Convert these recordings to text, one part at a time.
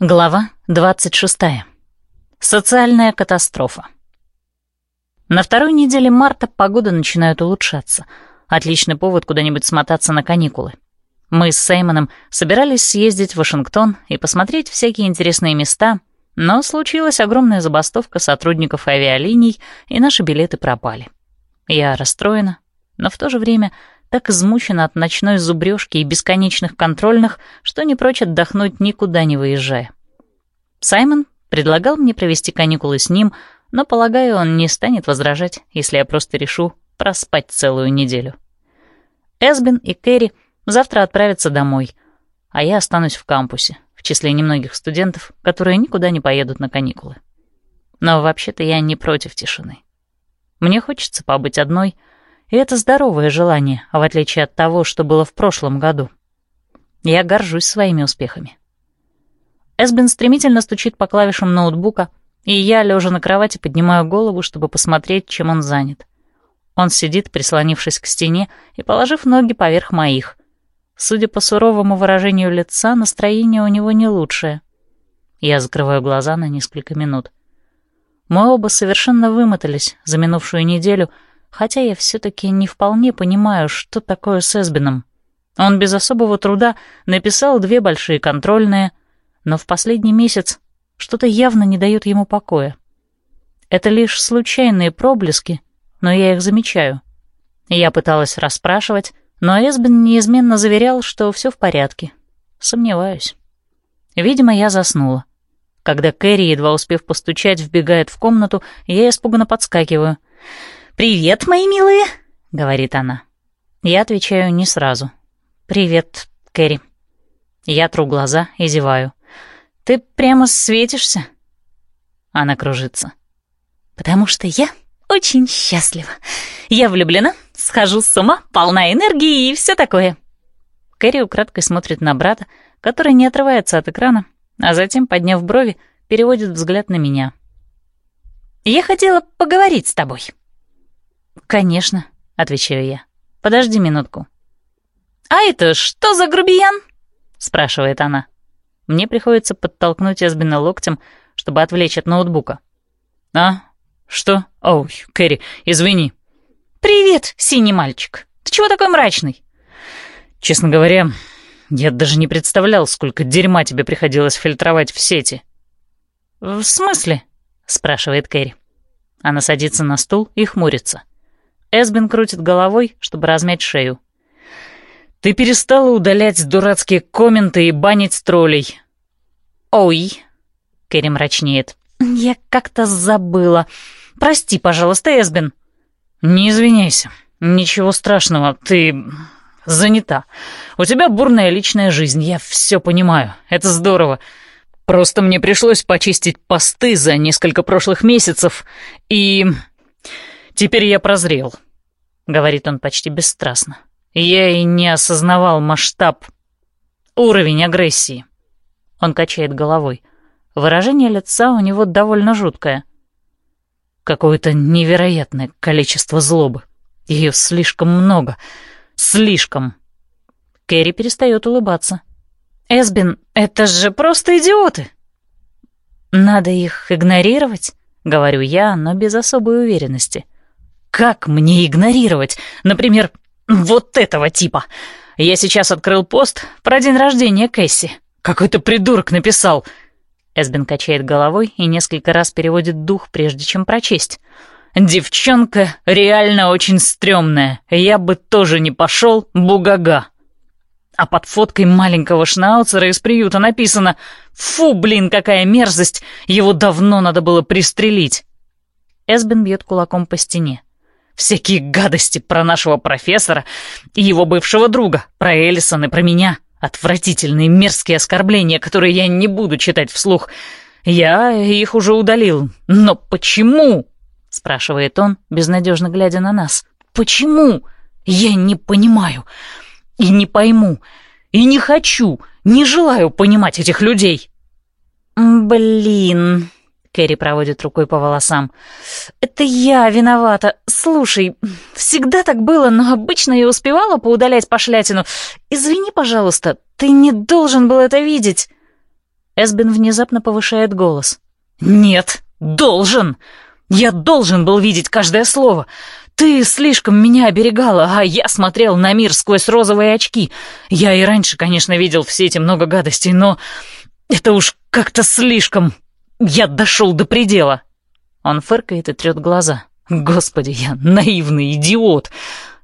Глава 26. Социальная катастрофа. На второй неделе марта погода начинает улучшаться. Отличный повод куда-нибудь смотаться на каникулы. Мы с Сеймоном собирались съездить в Вашингтон и посмотреть всякие интересные места, но случилась огромная забастовка сотрудников авиалиний, и наши билеты пропали. Я расстроена, но в то же время так измучена от ночной зубрежки и бесконечных контрольных, что не прочь отдохнуть, никуда не выезжая. Саймон предлагал мне провести каникулы с ним, но, полагаю, он не станет возражать, если я просто решу проспать целую неделю. Эсбин и Кэрри завтра отправятся домой, а я останусь в кампусе, в числе немногих студентов, которые никуда не поедут на каникулы. Но вообще-то я не против тишины. Мне хочется побыть одной — и это здоровое желание, в отличие от того, что было в прошлом году. Я горжусь своими успехами. Эсбин стремительно стучит по клавишам ноутбука, и я, лежа на кровати, поднимаю голову, чтобы посмотреть, чем он занят. Он сидит, прислонившись к стене и положив ноги поверх моих. Судя по суровому выражению лица, настроение у него не лучшее. Я закрываю глаза на несколько минут. Мы оба совершенно вымотались за минувшую неделю — хотя я все-таки не вполне понимаю, что такое с Эсбином. Он без особого труда написал две большие контрольные, но в последний месяц что-то явно не дает ему покоя. Это лишь случайные проблески, но я их замечаю. Я пыталась расспрашивать, но Эсбин неизменно заверял, что все в порядке. Сомневаюсь. Видимо, я заснула. Когда Кэрри, едва успев постучать, вбегает в комнату, я испуганно подскакиваю — «Привет, мои милые!» — говорит она. Я отвечаю не сразу. «Привет, Кэрри». Я тру глаза и зеваю. «Ты прямо светишься?» Она кружится. «Потому что я очень счастлива. Я влюблена, схожу с ума, полна энергии и все такое». Кэрри украдкой смотрит на брата, который не отрывается от экрана, а затем, подняв брови, переводит взгляд на меня. «Я хотела поговорить с тобой», «Конечно», — отвечаю я. «Подожди минутку». «А это что за грубиян?» — спрашивает она. Мне приходится подтолкнуть Эсбина локтем, чтобы отвлечь от ноутбука. «А? Что? Ой, Кэрри, извини». «Привет, синий мальчик. Ты чего такой мрачный?» «Честно говоря, я даже не представлял, сколько дерьма тебе приходилось фильтровать в сети». «В смысле?» — спрашивает Кэрри. Она садится на стул и хмурится. Эсбин крутит головой, чтобы размять шею. «Ты перестала удалять дурацкие комменты и банить троллей». «Ой», — Кэрри мрачнеет. «Я как-то забыла. Прости, пожалуйста, Эсбин». «Не извиняйся. Ничего страшного. Ты занята. У тебя бурная личная жизнь, я все понимаю. Это здорово. Просто мне пришлось почистить посты за несколько прошлых месяцев, и Теперь я прозрел, — говорит он почти бесстрастно. Я и не осознавал масштаб, уровень агрессии. Он качает головой. Выражение лица у него довольно жуткое. Какое-то невероятное количество злобы. Ее слишком много. Слишком. Кэрри перестает улыбаться. «Эсбин, это же просто идиоты!» «Надо их игнорировать», — говорю я, но без особой уверенности. — как мне игнорировать, например, вот этого типа? Я сейчас открыл пост про день рождения Кэсси. Какой-то придурок написал. Эсбин качает головой и несколько раз переводит дух, прежде чем прочесть. «Девчонка реально очень стрёмная. Я бы тоже не пошел, бугага». А под фоткой маленького шнауцера из приюта написано «Фу, блин, какая мерзость! Его давно надо было пристрелить». Эсбин бьет кулаком по стене. Всякие гадости про нашего профессора и его бывшего друга, про Эллисон и про меня. Отвратительные мерзкие оскорбления, которые я не буду читать вслух. Я их уже удалил. Но почему? Спрашивает он, безнадежно глядя на нас. Почему? Я не понимаю. И не пойму. И не хочу. Не желаю понимать этих людей. Блин, Кэрри проводит рукой по волосам. «Это я виновата. Слушай, всегда так было, но обычно я успевала поудалять пошлятину. Извини, пожалуйста, ты не должен был это видеть». Эсбин внезапно повышает голос. «Нет, должен! Я должен был видеть каждое слово. Ты слишком меня оберегала, а я смотрел на мир сквозь розовые очки. Я и раньше, конечно, видел все эти много гадостей, но это уж как-то слишком. Я дошел до предела». Он фыркает и трет глаза. «Господи, я наивный идиот!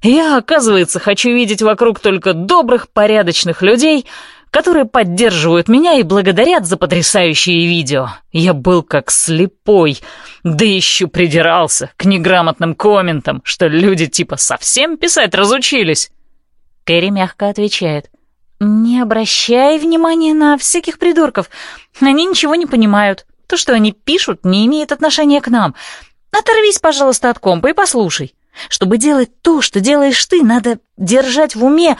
Я, оказывается, хочу видеть вокруг только добрых, порядочных людей, которые поддерживают меня и благодарят за потрясающие видео. Я был как слепой, да еще придирался к неграмотным комментам, что люди типа совсем писать разучились. Кэрри мягко отвечает. «Не обращай внимания на всяких придурков. Они ничего не понимают. То, что они пишут, не имеет отношения к нам. Оторвись, пожалуйста, от компа и послушай. Чтобы делать то, что делаешь ты, надо держать в уме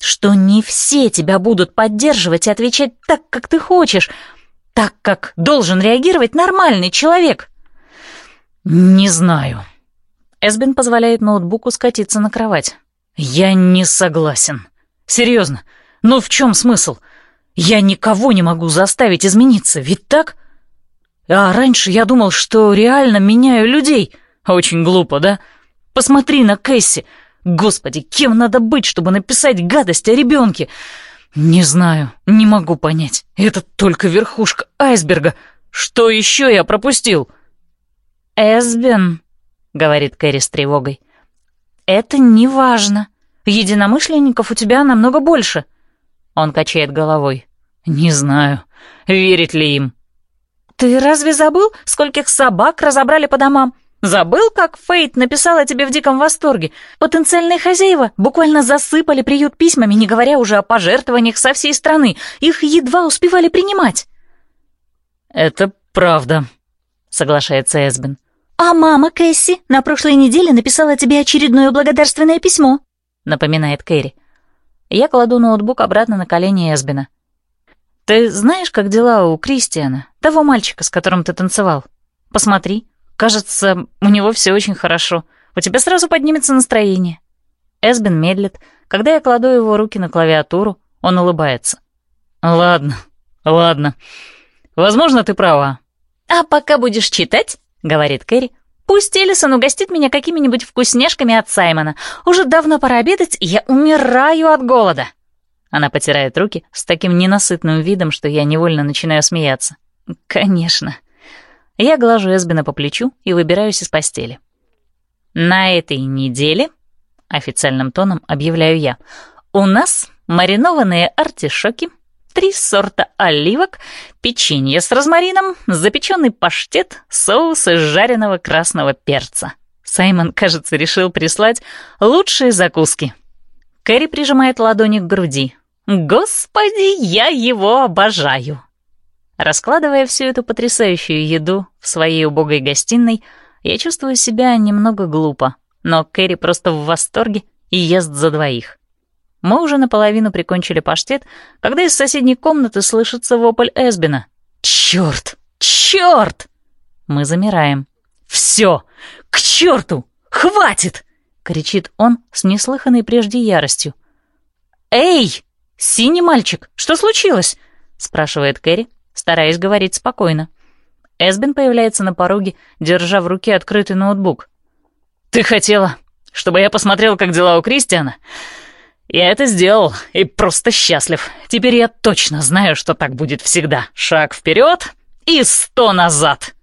что не все тебя будут поддерживать и отвечать так, как ты хочешь, так, как должен реагировать нормальный человек. Не знаю. Эсбин позволяет ноутбуку скатиться на кровать. Я не согласен. Серьезно, ну в чем смысл? Я никого не могу заставить измениться, ведь так? А раньше я думал, что реально меняю людей. Очень глупо, да? Посмотри на Кэсси. Господи, кем надо быть, чтобы написать гадость о ребенке? Не знаю, не могу понять. Это только верхушка айсберга. Что еще я пропустил? Эсбин, говорит Кэрри с тревогой. Это не важно. Единомышленников у тебя намного больше. Он качает головой. Не знаю, верить ли им. Ты разве забыл, скольких собак разобрали по домам? Забыл, как Фейт написала тебе в диком восторге? Потенциальные хозяева буквально засыпали приют письмами, не говоря уже о пожертвованиях со всей страны. Их едва успевали принимать. «Это правда», — соглашается Эсбин. «А мама Кэсси на прошлой неделе написала тебе очередное благодарственное письмо», — напоминает Кэрри. Я кладу ноутбук обратно на колени Эсбина. «Ты знаешь, как дела у Кристиана, того мальчика, с которым ты танцевал? Посмотри, Кажется, у него все очень хорошо. У тебя сразу поднимется настроение. Эсбин медлит. Когда я кладу его руки на клавиатуру, он улыбается. Ладно, ладно. Возможно, ты права. А пока будешь читать, говорит Кэрри, Пусть Элисон угостит меня какими-нибудь вкусняшками от Саймона. Уже давно пора обедать, и я умираю от голода. Она потирает руки с таким ненасытным видом, что я невольно начинаю смеяться. Конечно. Я глажу Эсбина по плечу и выбираюсь из постели. «На этой неделе», — официальным тоном объявляю я, «у нас маринованные артишоки, три сорта оливок, печенье с розмарином, запеченный паштет, соус из жареного красного перца». Саймон, кажется, решил прислать лучшие закуски. Кэрри прижимает ладони к груди. «Господи, я его обожаю!» Раскладывая всю эту потрясающую еду в своей убогой гостиной, я чувствую себя немного глупо, но Кэрри просто в восторге и ест за двоих. Мы уже наполовину прикончили паштет, когда из соседней комнаты слышится вопль Эсбина. «Чёрт! Чёрт!» Мы замираем. «Всё! К чёрту! Хватит!» — кричит он с неслыханной прежде яростью. «Эй, синий мальчик, что случилось?» — спрашивает Кэрри, стараясь говорить спокойно. Эсбин появляется на пороге, держа в руке открытый ноутбук. «Ты хотела, чтобы я посмотрел, как дела у Кристиана?» «Я это сделал и просто счастлив. Теперь я точно знаю, что так будет всегда. Шаг вперед и сто назад!»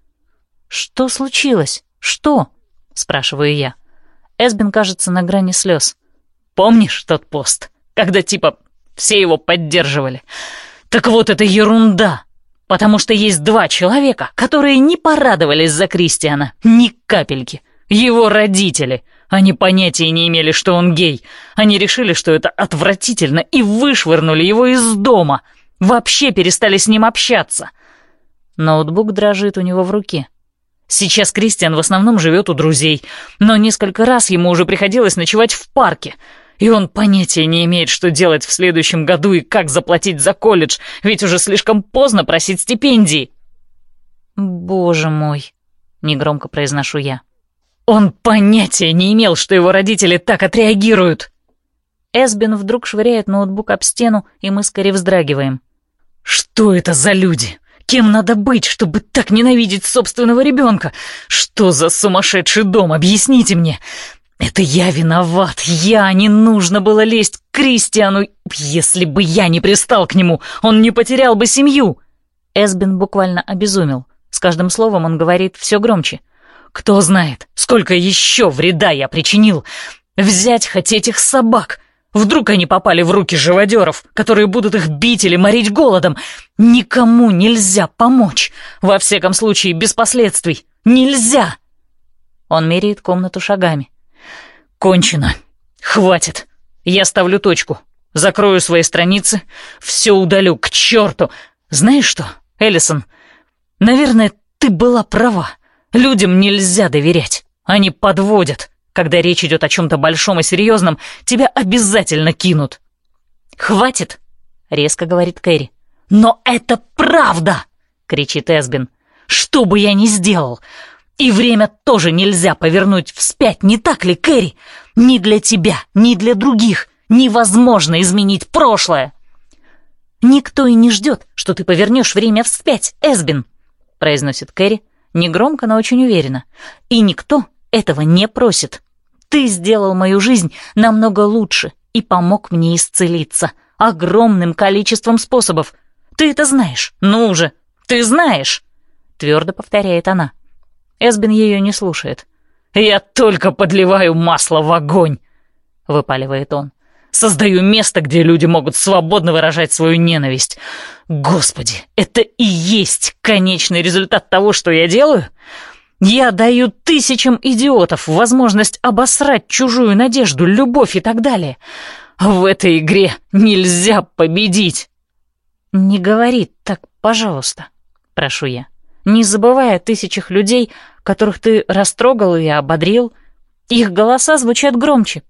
«Что случилось? Что?» — спрашиваю я. Эсбин кажется на грани слез. «Помнишь тот пост, когда типа все его поддерживали? Так вот это ерунда!» Потому что есть два человека, которые не порадовались за Кристиана ни капельки. Его родители. Они понятия не имели, что он гей. Они решили, что это отвратительно, и вышвырнули его из дома. Вообще перестали с ним общаться. Ноутбук дрожит у него в руке. Сейчас Кристиан в основном живет у друзей, но несколько раз ему уже приходилось ночевать в парке — и он понятия не имеет, что делать в следующем году и как заплатить за колледж, ведь уже слишком поздно просить стипендии. «Боже мой!» — негромко произношу я. Он понятия не имел, что его родители так отреагируют. Эсбин вдруг швыряет ноутбук об стену, и мы скорее вздрагиваем. Что это за люди? Кем надо быть, чтобы так ненавидеть собственного ребенка? Что за сумасшедший дом? Объясните мне. Это я виноват. Я не нужно было лезть к Кристиану. Если бы я не пристал к нему, он не потерял бы семью. Эсбин буквально обезумел. С каждым словом он говорит все громче. Кто знает, сколько еще вреда я причинил. Взять хоть этих собак. Вдруг они попали в руки живодеров, которые будут их бить или морить голодом. Никому нельзя помочь. Во всяком случае, без последствий. Нельзя. Он меряет комнату шагами. Кончено. Хватит. Я ставлю точку. Закрою свои страницы. Все удалю к черту. Знаешь что, Эллисон? Наверное, ты была права. Людям нельзя доверять. Они подводят. Когда речь идет о чем-то большом и серьезном, тебя обязательно кинут. «Хватит!» — резко говорит Кэрри. «Но это правда!» — кричит Эсбин. «Что бы я ни сделал, и время тоже нельзя повернуть вспять, не так ли, Кэрри? Ни для тебя, ни для других невозможно изменить прошлое!» «Никто и не ждет, что ты повернешь время вспять, Эсбин», — произносит Кэрри, негромко, но очень уверенно. «И никто этого не просит. Ты сделал мою жизнь намного лучше и помог мне исцелиться огромным количеством способов. Ты это знаешь. Ну уже, ты знаешь!» Твердо повторяет она. Эсбин ее не слушает. «Я только подливаю масло в огонь!» — выпаливает он. «Создаю место, где люди могут свободно выражать свою ненависть. Господи, это и есть конечный результат того, что я делаю? Я даю тысячам идиотов возможность обосрать чужую надежду, любовь и так далее. В этой игре нельзя победить!» «Не говори так, пожалуйста», — прошу я. «Не забывай о тысячах людей, которых ты растрогал и ободрил. Их голоса звучат громче.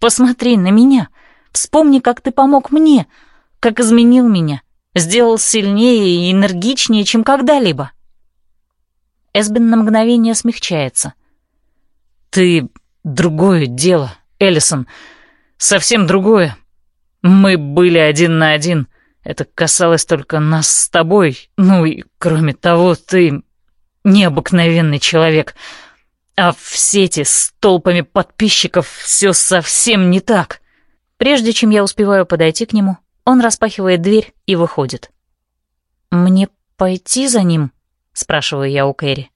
Посмотри на меня. Вспомни, как ты помог мне, как изменил меня, сделал сильнее и энергичнее, чем когда-либо». Эсбин на мгновение смягчается. «Ты другое дело, Эллисон. Совсем другое. Мы были один на один. Это касалось только нас с тобой. Ну и, кроме того, ты необыкновенный человек. А в сети с толпами подписчиков все совсем не так. Прежде чем я успеваю подойти к нему, он распахивает дверь и выходит. «Мне пойти за ним?» — спрашиваю я у Кэрри.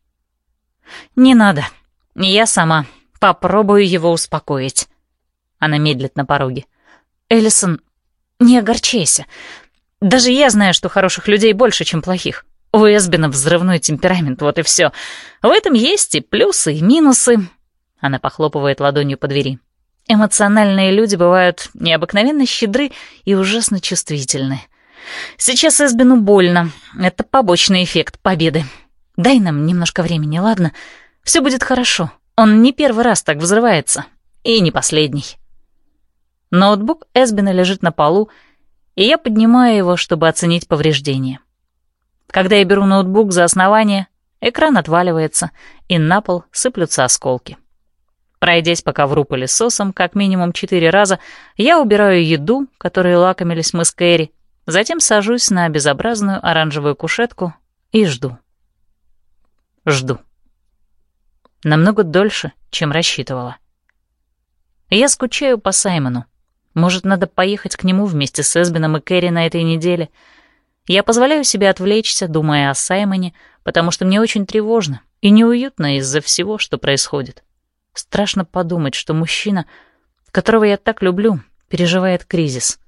«Не надо. Я сама. Попробую его успокоить». Она медлит на пороге. «Эллисон, не огорчайся. Даже я знаю, что хороших людей больше, чем плохих. У Эсбина взрывной темперамент, вот и все. В этом есть и плюсы, и минусы. Она похлопывает ладонью по двери. Эмоциональные люди бывают необыкновенно щедры и ужасно чувствительны. Сейчас Эсбину больно. Это побочный эффект победы. Дай нам немножко времени, ладно? Все будет хорошо. Он не первый раз так взрывается. И не последний. Ноутбук Эсбина лежит на полу, и я поднимаю его, чтобы оценить повреждения. Когда я беру ноутбук за основание, экран отваливается, и на пол сыплются осколки. Пройдясь по ковру пылесосом как минимум четыре раза, я убираю еду, которой лакомились мы с Кэрри, затем сажусь на безобразную оранжевую кушетку и жду. Жду. Намного дольше, чем рассчитывала. Я скучаю по Саймону. Может, надо поехать к нему вместе с Эсбином и Кэрри на этой неделе — я позволяю себе отвлечься, думая о Саймоне, потому что мне очень тревожно и неуютно из-за всего, что происходит. Страшно подумать, что мужчина, которого я так люблю, переживает кризис.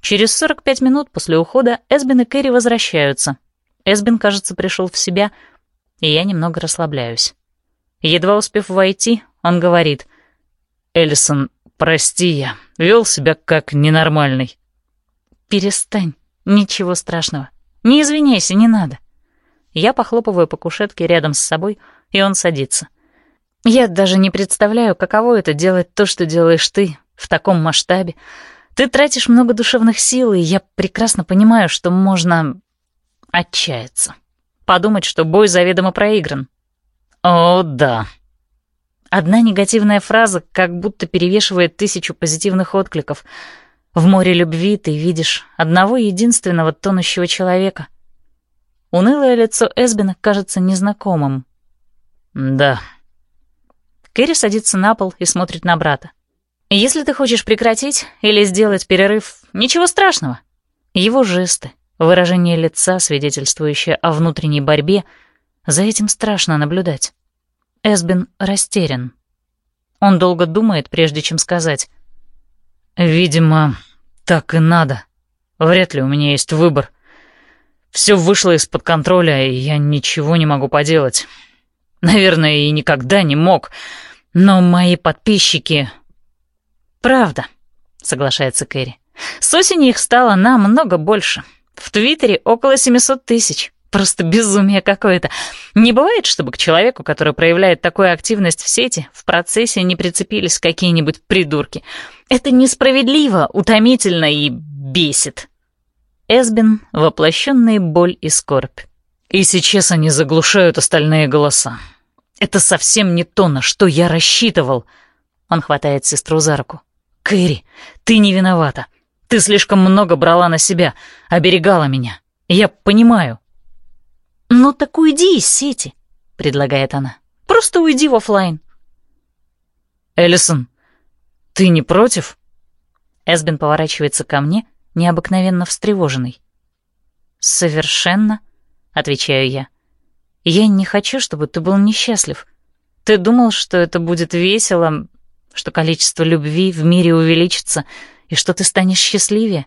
Через 45 минут после ухода Эсбин и Кэрри возвращаются. Эсбин, кажется, пришел в себя, и я немного расслабляюсь. Едва успев войти, он говорит, «Эллисон, прости, я вел себя как ненормальный». «Перестань», «Ничего страшного. Не извиняйся, не надо». Я похлопываю по кушетке рядом с собой, и он садится. Я даже не представляю, каково это делать то, что делаешь ты, в таком масштабе. Ты тратишь много душевных сил, и я прекрасно понимаю, что можно отчаяться. Подумать, что бой заведомо проигран. О, да. Одна негативная фраза как будто перевешивает тысячу позитивных откликов — В море любви ты видишь одного единственного тонущего человека. Унылое лицо Эсбина кажется незнакомым. «Да». Кэрри садится на пол и смотрит на брата. «Если ты хочешь прекратить или сделать перерыв, ничего страшного». Его жесты, выражение лица, свидетельствующее о внутренней борьбе, за этим страшно наблюдать. Эсбин растерян. Он долго думает, прежде чем сказать. «Видимо, так и надо. Вряд ли у меня есть выбор. Все вышло из-под контроля, и я ничего не могу поделать. Наверное, и никогда не мог. Но мои подписчики...» «Правда», — соглашается Кэрри. «С осени их стало намного больше. В Твиттере около 700 тысяч. Просто безумие какое-то. Не бывает, чтобы к человеку, который проявляет такую активность в сети, в процессе не прицепились какие-нибудь придурки. Это несправедливо, утомительно и бесит. Эсбин — воплощенная боль и скорбь. И сейчас они заглушают остальные голоса. Это совсем не то, на что я рассчитывал. Он хватает сестру за руку. «Кэрри, ты не виновата. Ты слишком много брала на себя, оберегала меня. Я понимаю, «Ну так уйди из сети», — предлагает она. «Просто уйди в офлайн». «Эллисон, ты не против?» Эсбин поворачивается ко мне, необыкновенно встревоженный. «Совершенно», — отвечаю я. «Я не хочу, чтобы ты был несчастлив. Ты думал, что это будет весело, что количество любви в мире увеличится и что ты станешь счастливее.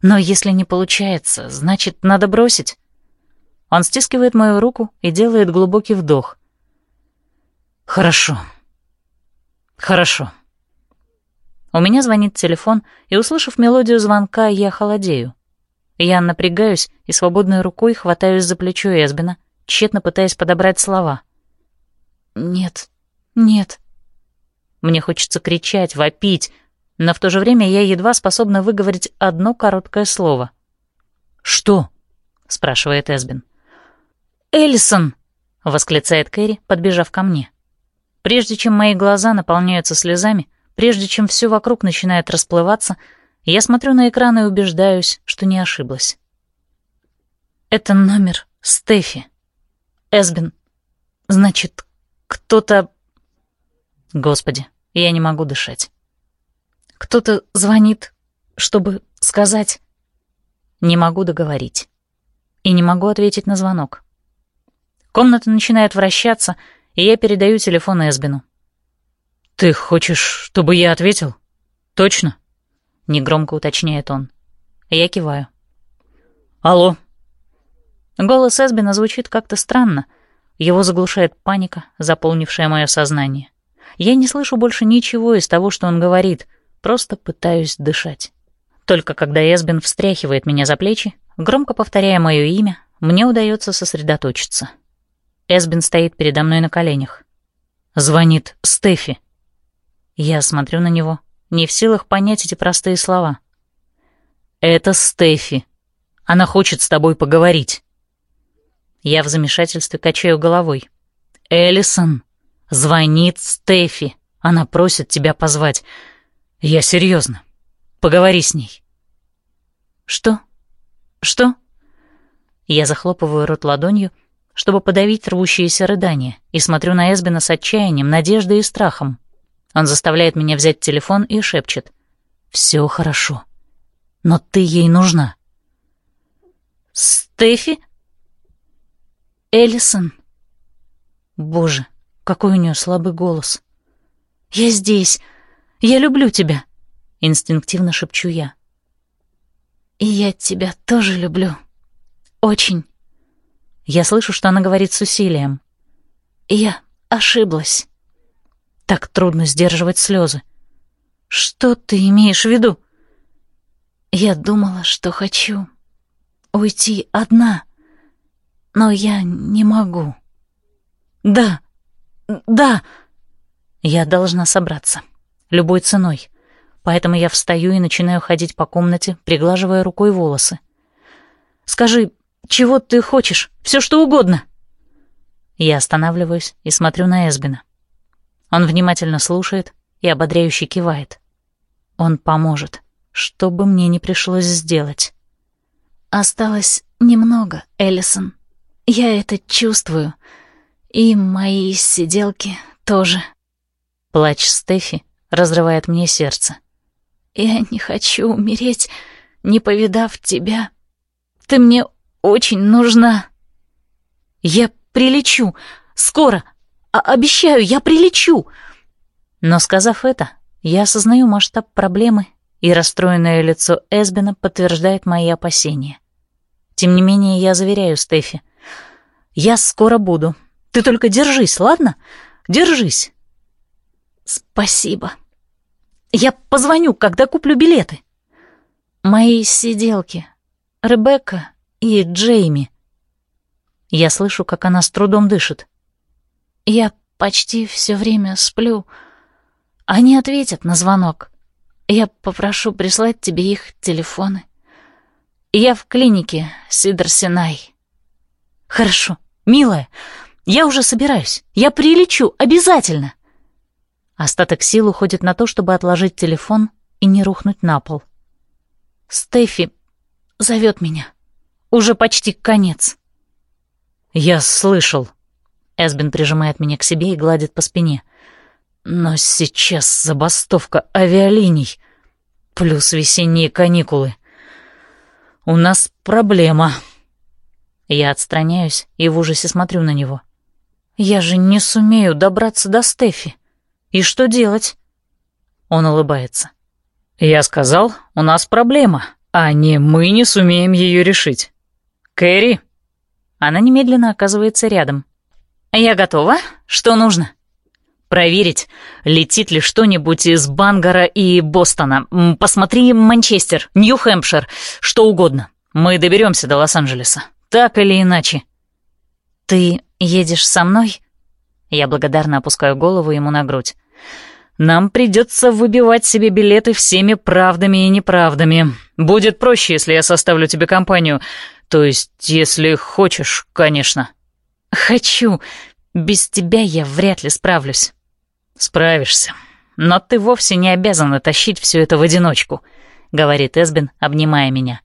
Но если не получается, значит, надо бросить. Он стискивает мою руку и делает глубокий вдох. «Хорошо. Хорошо». У меня звонит телефон, и, услышав мелодию звонка, я холодею. Я напрягаюсь и свободной рукой хватаюсь за плечо Эсбина, тщетно пытаясь подобрать слова. «Нет, нет». Мне хочется кричать, вопить, но в то же время я едва способна выговорить одно короткое слово. «Что?» — спрашивает Эсбин. «Эллисон!» — восклицает Кэрри, подбежав ко мне. Прежде чем мои глаза наполняются слезами, прежде чем все вокруг начинает расплываться, я смотрю на экран и убеждаюсь, что не ошиблась. Это номер Стефи. Эсбин. Значит, кто-то... Господи, я не могу дышать. Кто-то звонит, чтобы сказать... Не могу договорить. И не могу ответить на звонок. Комната начинает вращаться, и я передаю телефон Эсбину. «Ты хочешь, чтобы я ответил? Точно?» — негромко уточняет он. Я киваю. «Алло?» Голос Эсбина звучит как-то странно. Его заглушает паника, заполнившая мое сознание. Я не слышу больше ничего из того, что он говорит, просто пытаюсь дышать. Только когда Эсбин встряхивает меня за плечи, громко повторяя мое имя, мне удается сосредоточиться. Эсбин стоит передо мной на коленях. Звонит Стефи. Я смотрю на него, не в силах понять эти простые слова. «Это Стефи. Она хочет с тобой поговорить». Я в замешательстве качаю головой. «Эллисон, звонит Стефи. Она просит тебя позвать. Я серьезно. Поговори с ней». «Что? Что?» Я захлопываю рот ладонью, чтобы подавить рвущиеся рыдания, и смотрю на Эсбина с отчаянием, надеждой и страхом. Он заставляет меня взять телефон и шепчет. «Все хорошо. Но ты ей нужна». «Стефи?» «Эллисон?» Боже, какой у нее слабый голос. «Я здесь. Я люблю тебя», — инстинктивно шепчу я. «И я тебя тоже люблю. Очень». Я слышу, что она говорит с усилием. Я ошиблась. Так трудно сдерживать слезы. Что ты имеешь в виду? Я думала, что хочу уйти одна, но я не могу. Да, да, я должна собраться. Любой ценой. Поэтому я встаю и начинаю ходить по комнате, приглаживая рукой волосы. Скажи, чего ты хочешь? Все что угодно. Я останавливаюсь и смотрю на Эсбина. Он внимательно слушает и ободряюще кивает. Он поможет. что бы мне не пришлось сделать. Осталось немного, Эллисон. Я это чувствую. И мои сиделки тоже. Плач Стефи разрывает мне сердце. Я не хочу умереть, не повидав тебя. Ты мне очень нужна. Я прилечу. Скоро. А обещаю, я прилечу. Но, сказав это, я осознаю масштаб проблемы, и расстроенное лицо Эсбина подтверждает мои опасения. Тем не менее, я заверяю Стефи. Я скоро буду. Ты только держись, ладно? Держись. Спасибо. Я позвоню, когда куплю билеты. Мои сиделки. Ребекка и Джейми. Я слышу, как она с трудом дышит. Я почти все время сплю. Они ответят на звонок. Я попрошу прислать тебе их телефоны. Я в клинике, Сидор Синай. Хорошо, милая, я уже собираюсь. Я прилечу, обязательно. Остаток сил уходит на то, чтобы отложить телефон и не рухнуть на пол. Стефи зовет меня. Уже почти конец. Я слышал. Эсбин прижимает меня к себе и гладит по спине. Но сейчас забастовка авиалиний. Плюс весенние каникулы. У нас проблема. Я отстраняюсь и в ужасе смотрю на него. Я же не сумею добраться до Стефи. И что делать? Он улыбается. Я сказал, у нас проблема, а не мы не сумеем ее решить. Кэрри, она немедленно оказывается рядом. «Я готова. Что нужно?» «Проверить, летит ли что-нибудь из Бангара и Бостона. Посмотри Манчестер, Нью-Хэмпшир, что угодно. Мы доберемся до Лос-Анджелеса. Так или иначе». «Ты едешь со мной?» Я благодарно опускаю голову ему на грудь. «Нам придется выбивать себе билеты всеми правдами и неправдами. Будет проще, если я составлю тебе компанию. То есть, если хочешь, конечно. Хочу. Без тебя я вряд ли справлюсь. Справишься. Но ты вовсе не обязана тащить все это в одиночку, говорит Эсбин, обнимая меня.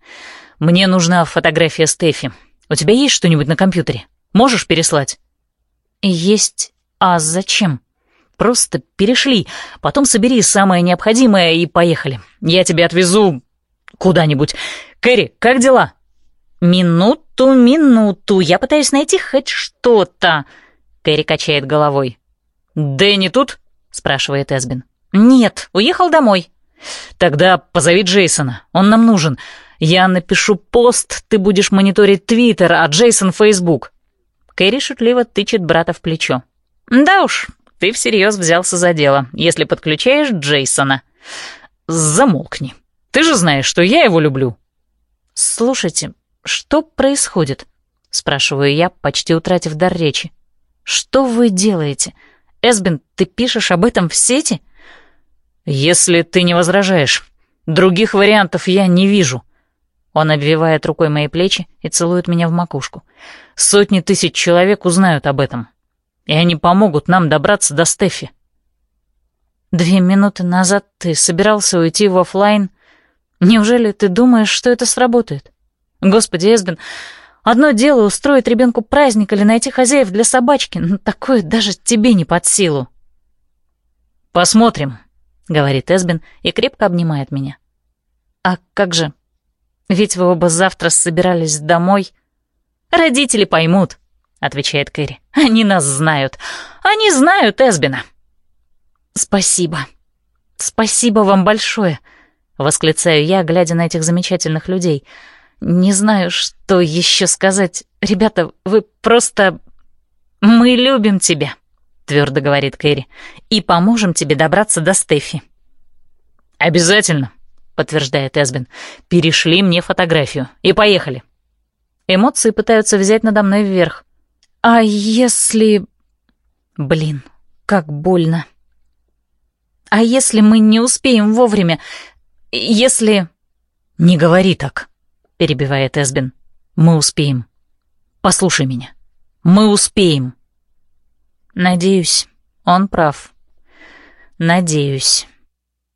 Мне нужна фотография Стефи. У тебя есть что-нибудь на компьютере? Можешь переслать? Есть. А зачем? Просто перешли, потом собери самое необходимое и поехали. Я тебя отвезу куда-нибудь. Кэрри, как дела? «Минуту, минуту, я пытаюсь найти хоть что-то», — Кэрри качает головой. «Дэнни тут?» — спрашивает Эсбин. «Нет, уехал домой». «Тогда позови Джейсона, он нам нужен. Я напишу пост, ты будешь мониторить Твиттер, а Джейсон — Фейсбук». Кэрри шутливо тычет брата в плечо. «Да уж, ты всерьез взялся за дело, если подключаешь Джейсона». «Замолкни. Ты же знаешь, что я его люблю». «Слушайте, «Что происходит?» — спрашиваю я, почти утратив дар речи. «Что вы делаете? Эсбин, ты пишешь об этом в сети?» «Если ты не возражаешь. Других вариантов я не вижу». Он обвивает рукой мои плечи и целует меня в макушку. «Сотни тысяч человек узнают об этом, и они помогут нам добраться до Стефи». «Две минуты назад ты собирался уйти в офлайн. Неужели ты думаешь, что это сработает?» Господи, Эсбин, одно дело устроить ребенку праздник или найти хозяев для собачки, но такое даже тебе не под силу. «Посмотрим», — говорит Эсбин и крепко обнимает меня. «А как же? Ведь вы оба завтра собирались домой». «Родители поймут», — отвечает Кэрри. «Они нас знают. Они знают Эсбина». «Спасибо. Спасибо вам большое», — восклицаю я, глядя на этих замечательных людей — не знаю, что еще сказать. Ребята, вы просто... Мы любим тебя, твердо говорит Кэрри, и поможем тебе добраться до Стефи. Обязательно, подтверждает Эсбин. Перешли мне фотографию и поехали. Эмоции пытаются взять надо мной вверх. А если... Блин, как больно. А если мы не успеем вовремя? Если... Не говори так, — перебивает Эсбин. «Мы успеем. Послушай меня. Мы успеем». Надеюсь, он прав. Надеюсь.